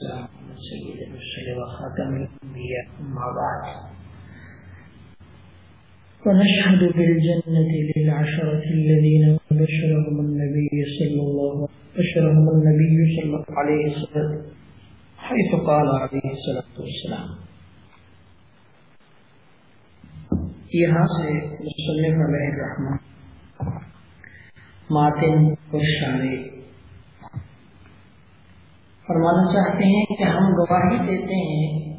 والسلام على سيد المرسلين وخاتم الأنبياء أما بعد ونشهد بالجنة للعشرة الذين بشرهم النبي صلى الله بشرهم النبي صلى الله عليه وسلم، حيث قال عليه الصلاة والسلام. یہاں سے مصنف علیہ الرحمن، ماتن و شارے فرمانا چاہتے ہیں کہ ہم گواہی دیتے ہیں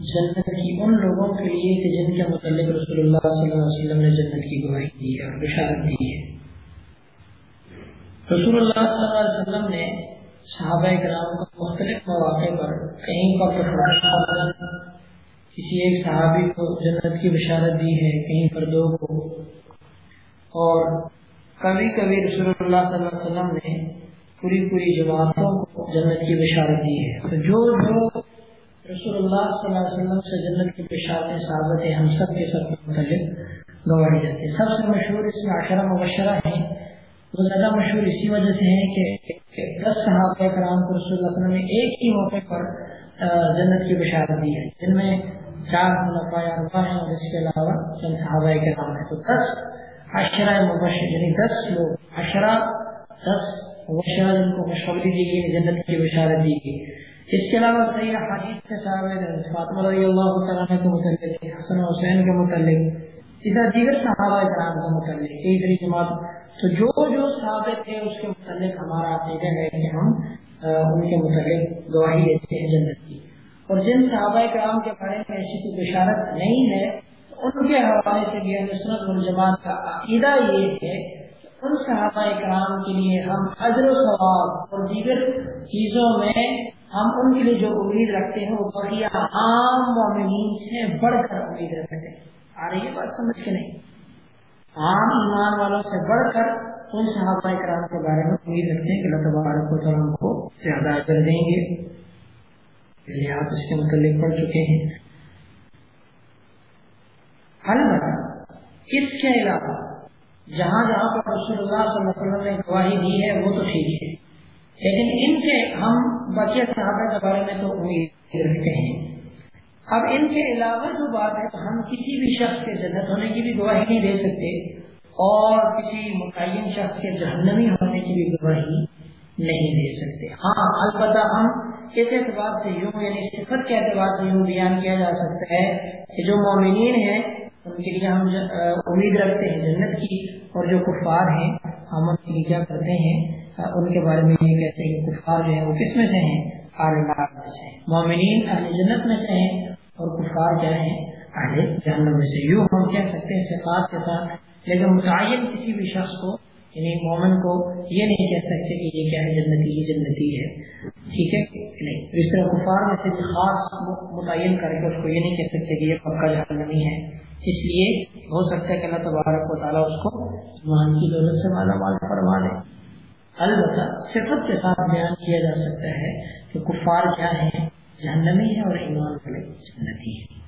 جنت کی ان لوگوں کے لیے کہ جن کے متعلق رسول اللہ صلی اللہ علیہ وسلم نے جنت کی گواہی دی ہے اور بشارت دی ہے۔ رسول اللہ صلی اللہ علیہ وسلم نے صحابہ کرام کو مختلف مواقع پر کہیں پر کسی ایک صحابی کو جنت کی بشارت دی ہے، کہیں پر دو کو۔ اور کبھی کبھی رسول اللہ صلی اللہ علیہ وسلم نے پوری پوری جماعتوں کو جنت کی بشارت دی ہے۔ تو جو جو رسول اللہ صلی اللہ علیہ وسلم سے جنت کی بشارتیں ثابت ہیں ہم سب کے سب متعلق گواہی دیتے ہیں۔ سب سے مشہور اس میں عشرہ مبشرہ ہیں۔ وہ زیادہ مشہور اسی وجہ سے ہیں کہ دس صحابہ کرام کو رسول اللہ وسلم نے ایک ہی موقع پر جنت کی بشارت دی ہے۔ جن میں چار منافع اربا ہیں اور اس کے علاوہ چند صحابہ کرام ہیں۔ تو دس عشرہ مبشر یعنی دس لوگ، عشرہ، دس بشارت ان کو خوشخبری دی گئی، جنت کی بشارت دی گئی۔ اس کے علاوہ صحیح حدیث کے صاحب فاطمہ رضی اللہ تعالیٰ کے متعلق، حسن حسین کے متعلق اس طرح دیگر صحابہ کرام کے متعلق۔ کئی طریقے جماعت، تو جو جو ثابت ہے اس کے متعلق ہمارا عقیدہ ہے کہ ہم ان کے متعلق گواہی دیتے ہیں جنت کی۔ اور جن صحابہ کرام کے بارے میں ایسی کوئی بشارت نہیں ہے ان کے حوالے سے بھی سنت الجماعت کا عقیدہ یہ ہے صحابہ کرام کے لیے ہم اجر و ثواب اور دیگر چیزوں میں ہم ان کے لیے جو امید رکھتے ہیں وہ بقیہ عام مومنین سے بڑھ کر امید رکھتے ہیں۔ آ رہی ہے بات سمجھ کے نہیں؟ عام ایمان والوں سے بڑھ کر ان صحابہ کرام کے بارے میں امید رکھتے ہیں کہ اللہ تبارک و تعالیٰ کو زیادہ کر دیں گے۔ پہلے آپ اس کے متعلق پڑھ چکے ہیں۔ البتہ اس کے علاوہ جہاں جہاں پر رسول اللہ صلی اللہ علیہ وسلم نے گواہی دی ہے، وہ تو ٹھیک ہے۔ لیکن ان کے ہم بقیہ صحابہ کے بارے میں تو امید رکھتے ہیں۔ اب ان کے علاوہ جو بات ہے، تو ہم کسی بھی شخص کے جنت ہونے کی بھی گواہی نہیں دے سکتے اور کسی متعین شخص کے جہنمی ہونے کی بھی گواہی نہیں دے سکتے۔ ہاں البتہ ہم اس اعتبار سے یوں یعنی صفت کے اعتبار سے یوں بیان کیا جا سکتا ہے کہ جو مومنین ہیں ان کے لیے ہم امید رکھتے ہیں، جنت کی اور جو کفار ہیں، ہم ان کے لیے کیا کرتے ہیں؟ ان کے بارے میں یہ کہتے ہیں کہ کفار جو ہیں، وہ کس میں سے ہیں؟ میں سے مومنین اہل جنت میں سے ہیں اور کفار کیا ہیں؟ اہل جہنم میں سے۔ یوں ہم کہہ سکتے ہیں، صفات کے ساتھ، لیکن متعین کسی بھی شخص کو یعنی مومن کو یہ نہیں کہہ سکتے کہ یہ کیا ہے جنتی یہ جنتی ہے۔ ٹھیک ہے؟ نہیں۔ اس طرح کفار میں سے خاص متعین کر کے اس کو یہ نہیں کہہ سکتے کہ یہ پکا جہنمی ہے۔ اس لیے ہو سکتا ہے کہ اللہ تبارک و تعالیٰ اس کو ایمان کی دولت سے مالا مال فرما دے۔ البتہ صفت کے ساتھ بیان کیا جا سکتا ہے کہ کفار کیا ہے جہنمی ہے اور ایمان والے جنتی ہے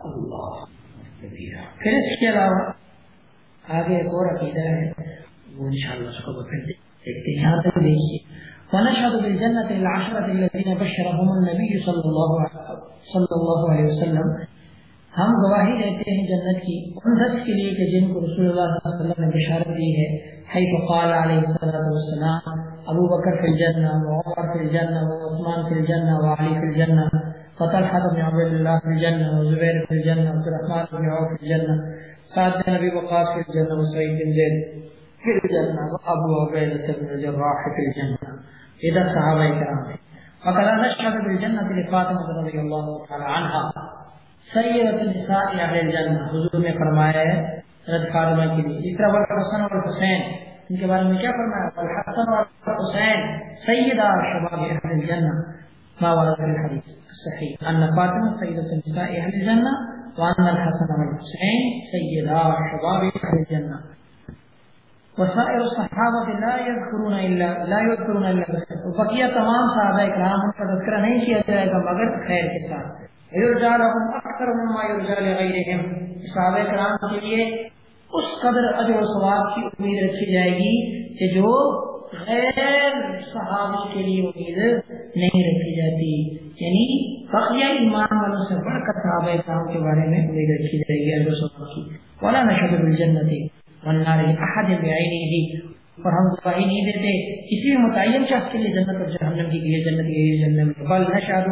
اللہ پھر اس کے علاوہ آگے ایک اور عقیدہ ہے، وہ انشاءاللہ اس کو پھر دیکھتے ہیں۔ یہاں تک دیکھیے۔ ونشهد بالجنة العشرة الذين بشرهم النبي صلى الله صلى الله عليه وسلم. ہم گواہی دیتے ہیں جنت کی، ان دس کے لیے کہ جن کو رسول اللہ صلی اللہ علیہ وسلم نے بشارت دی ہے، حیث قال علیہ الصلوۃ والسلام، ابو بکر فی الجنہ، وعمر فی الجنہ، وعثمان فی الجنہ، وعلی فی الجنہ، فطلحہ بن عبد الله في الجنة وزبير في الجنة وعبد الرحمن بن عوف في الجنة سعد بن أبي وقاص في الجنة وسعيد بن زيد في الجنة وأبو عبيدة بن الجراح في الجنة ادھر صحابہ کرام تھے فقال نشهد بالجنة لفاطمة رضي الله تعالى عنها۔ سیدۃ النساء اهل الجنہ حضور نے فرمایا ہے، حضرت فاطمہ کے لیے۔ اس طرح حسن اور حسین، ان کے بارے میں کیا فرمایا؟ الحسن اور حسین، سیدہ شباب اهل الجنہ ما ورد في الحديث الصحيح ان فاطمه سيده النساء اهل الجنه وان الحسن والحسين سيدا شباب اهل الجنه وسائر الصحابہ لا يذكرون الا لا يذكرون الا بقیہ تمام صحابہ کرام کا تذکرہ نہیں کیا جائے گا مگر خیر کے ساتھ یرجع لهم اکثر مما يرجع لغيرهم. صحابہ کرام کے لیے اس قدر اجر و ثواب کی امید رکھی جائے گی کہ جو غیر صحابی کے لیے امید نہیں رکھی جاتی. یعنی بقیہ ایمان والوں سے بڑھ کر صحابہ اکرام کے بارے میں امید رکھی جائے گی ارب صبح کی. ولا نشد الجنت والنار احد بعینہ اور ہم گواہی نہیں دیتے کسی بھی متعین شخص کے لیے جنت اور جہنم کی لیے جنت کی جنت بل نشهد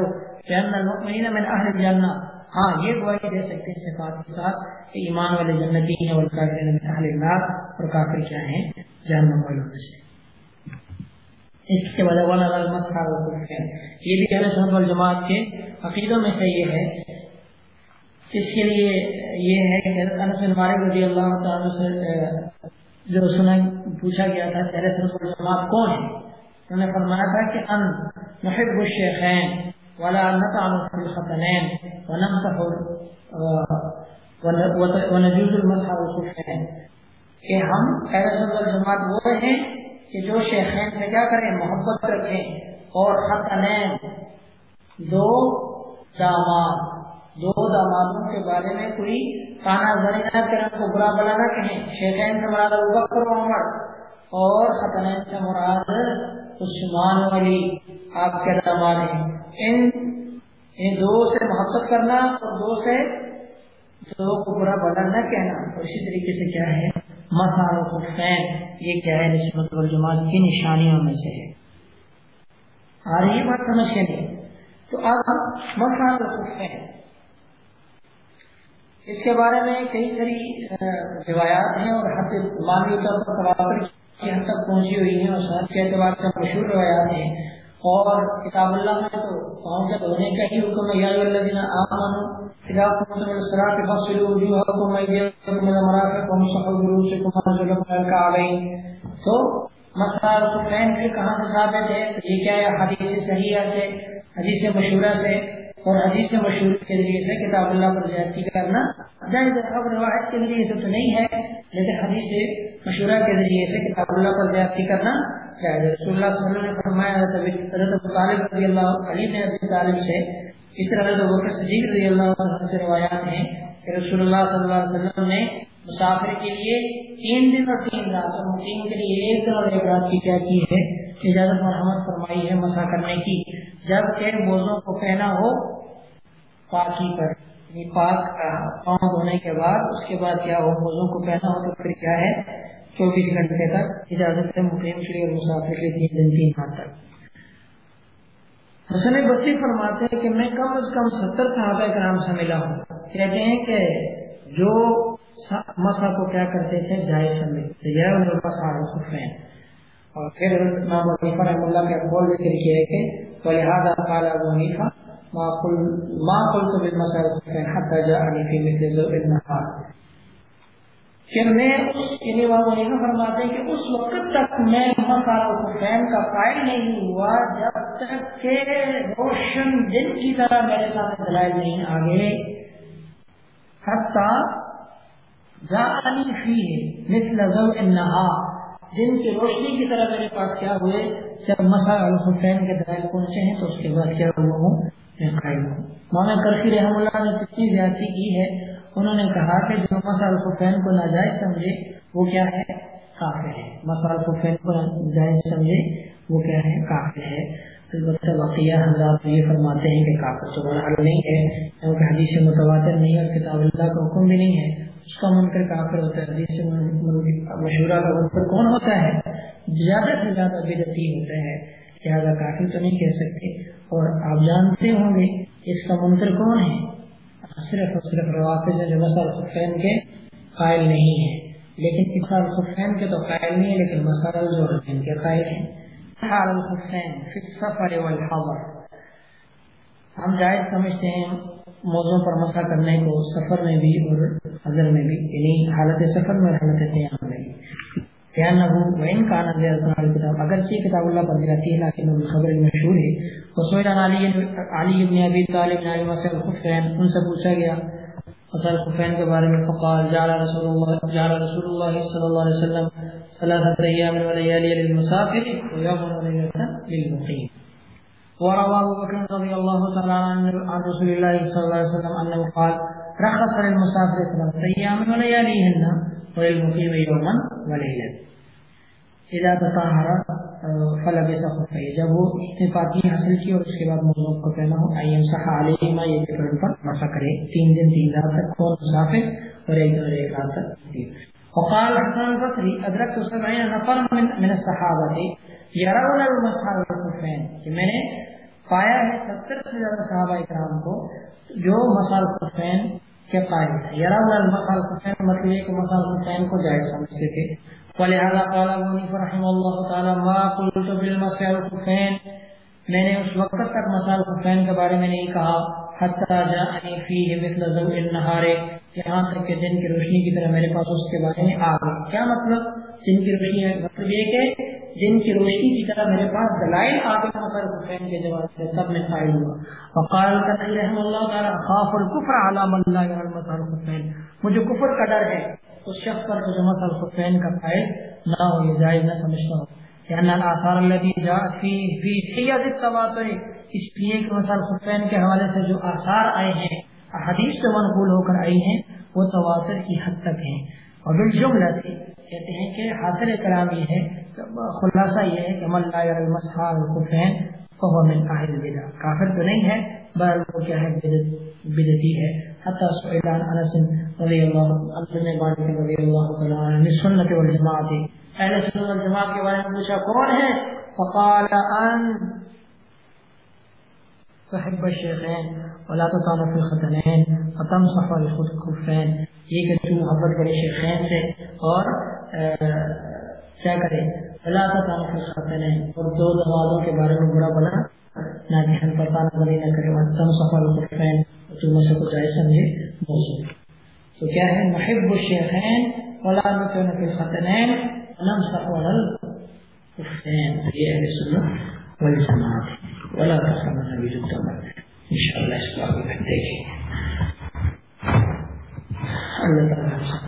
بان المؤمنین من اهل الجنہ. ہاں یہ گواہی دے سکتے ہیں صفات کے ساتھ کہ ایمان والے جنتی ہیں اور کافر من اہل النار اور کافر کیا ہیں؟ جہنم والوں میں سے. اس کے بعد والا یہ بھی اہل سنت والجماعت کے عقیدوں میں سے یہ ہے اس کے لیے یہ ہے کہ انس بن مالک رضی اللہ تعالی سے جو سنا پوچھا گیا تھا، کہ اہل سنت والجماعت کون ہے انہوں نے فرمایا تھا کہ ان محب الشیخین ولا نطعن في الختنين ونمسح ونجوز المسح والخفين کہ ہم اہل سنت والجماعت وہ ہیں کہ جو شیخین سے کیا کریں، محبت رکھیں اور حسنین دو داماد دو دامادوں کے بارے میں کوئی کانا زنی نہ کریں کو برا بلا نہ کہیں۔ شیخین سے مراد ابو بکر و عمر۔ اور حسنین سے مراد عثمان علی۔ آپ کے داماد ہیں۔ ان ان دو سے محبت کرنا اور دو سے دو کو برا بلا نہ کہنا۔ اور اسی طریقے سے کیا ہے؟ مسال الخفین یہ کیا ہے؟ نسبت والجماعت کی نشانیوں میں سے ہے۔ آ رہی ہے بات سمجھ کے تو اب مسال الخفین اس کے بارے میں کئی ساری روایات ہیں اور حد مانوی طور پر تواتر کی حد تک پہنچی ہوئی ہیں اور صحت کے اعتبار سے مشہور روایات ہیں۔ اور کتاب اللہ میں تو پاؤں کے دھونے کا ہی حکم ہے؟ یا اذا الى فاغسلوا وجوهكم وايديكم الى المرافق وامسحوا برؤوسكم وارجلكم الى الكعبين تو مسئلہ کہاں سے ثابت ہے؟ یہ کیا ہے؟ حدیث صحیحہ سے حدیث مشہورہ سے اور حدیث مشہور کے ذریعے سے کتاب اللہ پر زیادتی کرنا، جائز اب روایت کے ذریعے سے تو نہیں ہے، لیکن حدیث مشورہ کے ذریعے سے کتاب اللہ پر زیادتی کرنا جائز رسول اللہ صلی اللہ علیہ وسلم نے فرمایا، حضرت طالب رضی اللہ علی نے ابی طالب سے اس طرح حضرت بکر صدیق رضی اللہ عنہ سے روایات ہیں کہ رسول اللہ صلی اللہ علیہ وسلم نے مسافر کے لیے تین دن اور تین رات، اور مقیم کے لیے ایک دن اور ایک رات کی کیا کی ہے۔ اجازت مرحمت فرمائی ہے، مسا کرنے کی، جبکہ بوزوں کو پہنا ہو، پاکی پر یعنی پاک پاؤں دھونے کے بعد، اس کے بعد کیا ہو موزوں کو پہنا ہو، تو پھر کیا ہے؟ چوبیس گھنٹے تک اجازت ہے مقیم کے لیے اور مسافر کے تین دن، تین ماہ تک۔ حسن بسی فرماتے ہیں کہ میں کم از کم ستر صحابہ کرام سے ملا ہوں۔ کہتے ہیں کہ جو مسا کو کیا کرتے تھے؟ جائز سمجھتے یہ ان کا سارا خفین اور پھر امام وظیفہ رحم اللہ کے قول ذکر کیا ہے کہ ولہذا قال ابو حنیفہ، ما قل، ما قلت بالمسائل الخفين حتى جاءني في مثل ذو النهار۔ کہ میں یعنی امام حنیفہ فرماتے ہیں کہ اس وقت تک میں مسائل الخفین کا قائل نہیں ہوا جب تک کہ روشن دن کی طرح میرے سامنے دلائل نہیں آگے۔ حتی جاءنی فیہ مثل ذو النهار۔ دن کی روشنی کی طرح میرے پاس کیا ہوئے؟ جب مسا الحسین کے دلائل پہنچے ہیں تو اس کے بعد کیا ہوا ہوں؟ مولانا کرفی رحم اللہ نے کتنی زیادتی کی ہے، انہوں نے کہا کہ جو مسا الحسین کو ناجائز سمجھے، وہ کیا ہے؟ کافر ہے۔ مسا الحسین کو ناجائز سمجھے، وہ کیا ہے؟ کافر ہے۔ البتہ واقعہ حضرات یہ فرماتے ہیں کہ کافر تو بڑا نہیں ہے، کیونکہ حدیث متواتر نہیں اور کتاب اللہ کا حکم بھی نہیں ہے۔ اس کا منکر کافر ہوتا ہے حدیث مشورہ کا منکر کون ہوتا ہے؟ زیادہ سے زیادہ بدتی ہوتا ہے لہٰذا کافر تو نہیں کہہ سکتے۔ اور آپ جانتے ہوں گے اس کا منکر کون ہے؟ صرف اور صرف روافظ جو مسل خفین کے قائل نہیں ہے لیکن اس سال خفین کے تو قائل نہیں ہے لیکن مسائل جو حسین کے قائل ہیں۔ حال الخفین فی السفر والحضر۔ ہم جائز سمجھتے ہیں موضوع پر مسئلہ کرنے کو سفر میں بھی اور حضر میں بھی یعنی حالت سفر میں اور حالت قیام میں بھی۔ نہ ہوں وہ ان کا نظر کتاب اگرچہ کتاب اللہ پر جاتی ہے، لیکن وہ خبر مشہور ہے۔ وسویل علی علی ابن ابی طالب علی مسئل خفین ان سے پوچھا گیا۔ مسئل خفین کے بارے میں فقال، جعل رسول اللہ جعل رسول اللہ صلی اللہ علیہ وسلم ثلاثة ایام و لیالی للمسافر و یوم و لیلتا للمقیم۔ وروى ابو بكر رضي الله تعالى عن رسول الله صلى الله عليه وسلم انه قال رخص للمسافر ثلاثة ايام ولياليهن وللمقيم يوما وليلا اذا تطهر فلب خفی جب وہ نے پاکی حاصل کی اور اس کے بعد موضوع کو پہنا ہو۔ این صحا علیہما یہ کہ پر مسا کرے۔ تین دن تین رات تک کون مسافر اور ایک دن ایک رات تک وقال حسن البصری ادرکت سبعین نفر من, من الصحابہ. یرون المسح الخفین کہ میں نے پایا ہے ستر سے زیادہ صحابہ اکرام کو جو مسال حسین کے قائم ہے یار مسال حسین مطلب یہ کہ مسال حسین کو جائز سمجھتے تھے۔ ولهذا قال ابو حنیفہ رحمہ اللہ تعالی، ما قلت بالمسح الخفين میں نے اس وقت تک مسال خفین کے بارے میں نہیں کہا، حتی جاءنی فیہ مثل ضوء النہار یہاں تک کہ دن کی روشنی کی طرح میرے پاس اس کے بارے میں آ گئی۔ کیا مطلب؟ دن کی روشنی مطلب یہ کہ دن کی روشنی کی طرح میرے پاس دلائل آ گئے مسال خفین کے جواب سے، تب میں قائل ہوا۔ وقال القتل رحمہ اللہ تعالی، خاف الكفر على من لا يرى المسال خفین مجھے کفر کا ڈر ہے۔ اس شخص پر جو مسل خفین کا قائل نہ ہو، یہ جائز نہ سمجھتا ہوں۔ یعنی آثار في في التواتر اس لیے کہ خفین کے حوالے سے جو آثار آئے ہیں حدیث سے منقول ہو کر آئی ہیں، وہ تواتر کی حد تک ہیں۔ اور بالجملہ کہتے ہیں کہ حاصل کلام یہ ہے، خلاصہ یہ ہے کہ من لا الخفین فهو من اهل البدع۔ کافر تو نہیں ہے بہر وہ کیا ہے بدعتی ہے۔ حتى سئل عن انس رضي الله عنه بن مالك رضي الله تعالى عنه من السنه والجماعه اهل السنه والجماعه کے بارے میں پوچھا، کون ہے؟ فقال، ان تحب الشيخين ولا تطعن في الختنين فتمسح الخفين یہ کہ تو محبت کرے شیخین سے اور کیا کرے؟ ولا تطعن في الختنين اور دو نمازوں کے بارے میں برا بنا یعنی نہ کرے تم سے سمجھے موضوع تو کیا ہے؟ محب الشیخین ولا نکن فی الختنین نمسح الخفین یہ اہل سنت والجماعت۔ ولا انشاءاللہ اس دیکھیں۔ اللہ تعالیٰ